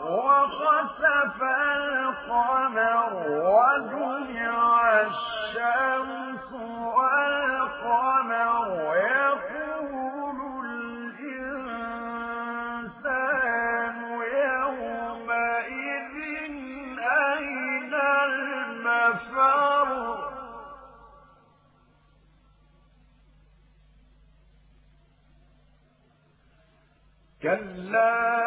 وخسف القمر الشمس والقمر. يقول الإنسان يومئذ أين المفر؟ كلا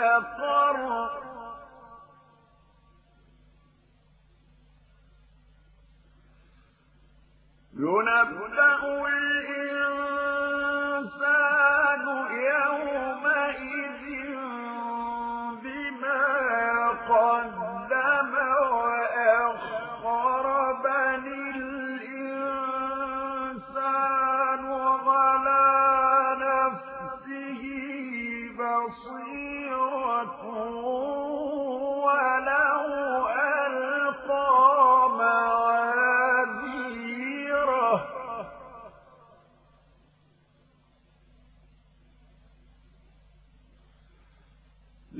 ينبأ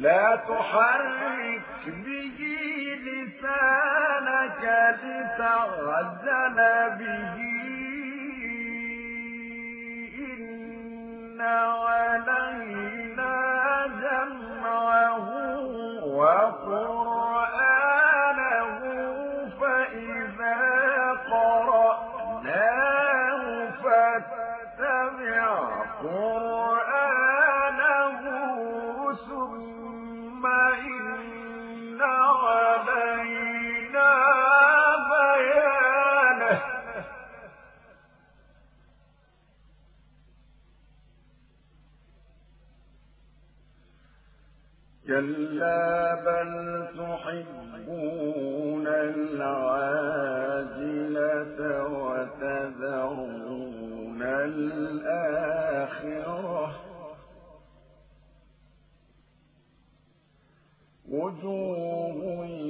لا تحرك به لسانك لتغزل به. إن كلا بل تحبون العاجلة وتذرون الآخرة. وجوه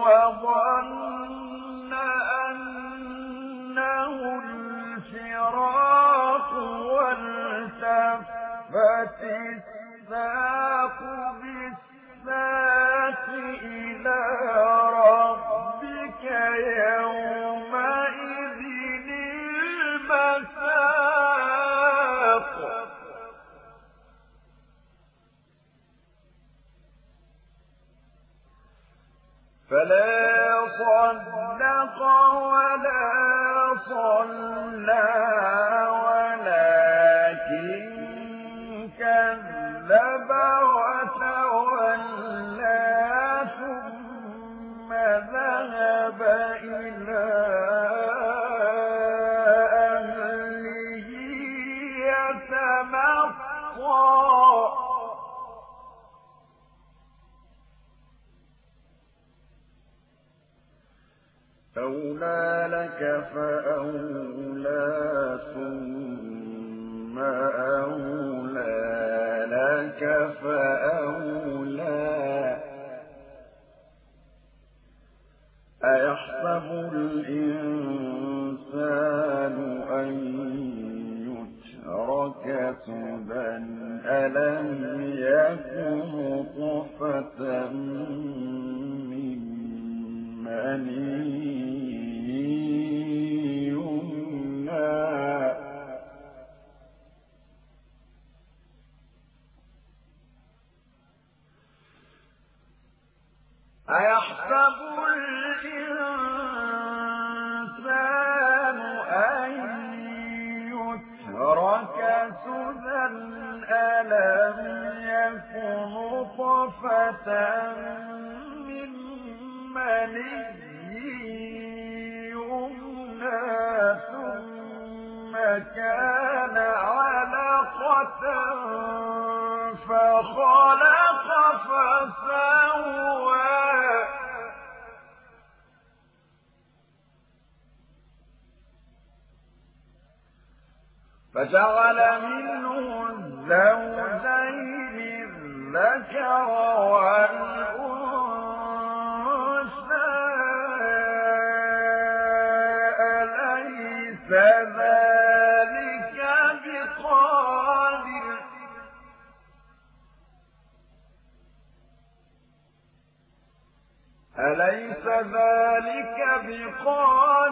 وظن أنه الفراق والتفت فلا صدق ولا صلى ولكن كذب وتولى ثم ذهب إلى أولى لك فأولى ثم أولى لك فأولى أيحسب الإنسان أن يترك سدى ألم يكن طفة من مني من مني ثم كان علقة فخلق فجعل منه الزوجين أليس ذلك بقادر؟ أليس ذلك بقادر؟